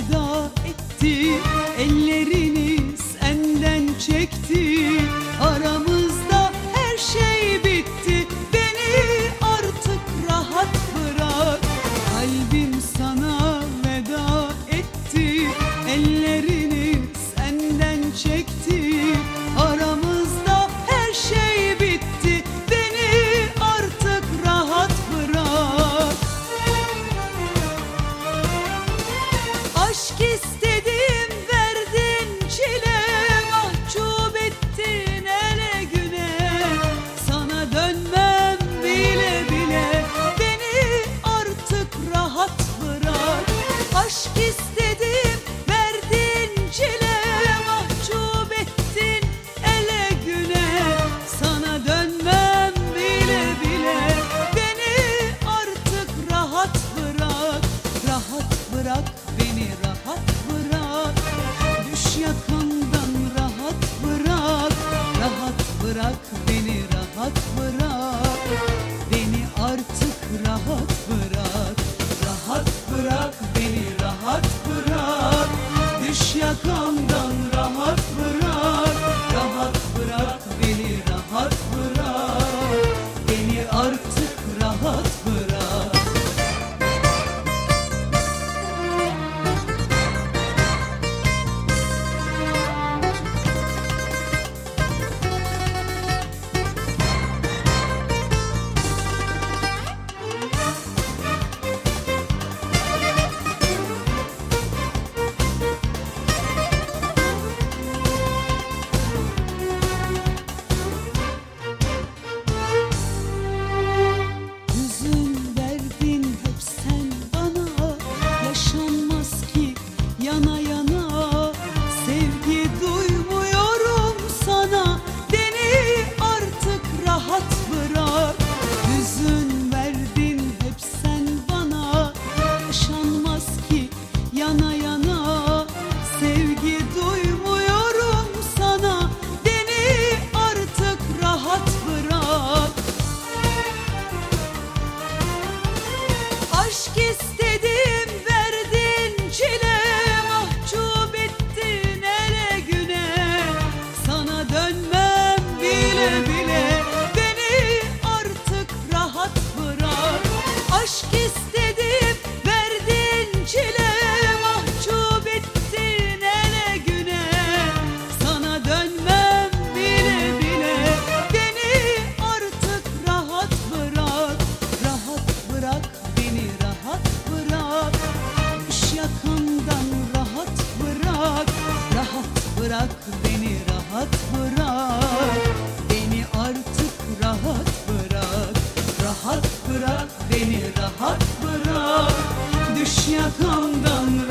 feda Aşk istedim verdin çile Mahcup ettin ele güne. Sana dönmem bile bile Beni artık rahat bırak Rahat bırak beni rahat bırak. Düş yakamdan rahat bırak Rahat bırak beni rahat bırak. Beni artık bırak beni rahat bırak. Beni artık rahat bırak. Rahat bırak beni rahat bırak. Düş yakamdan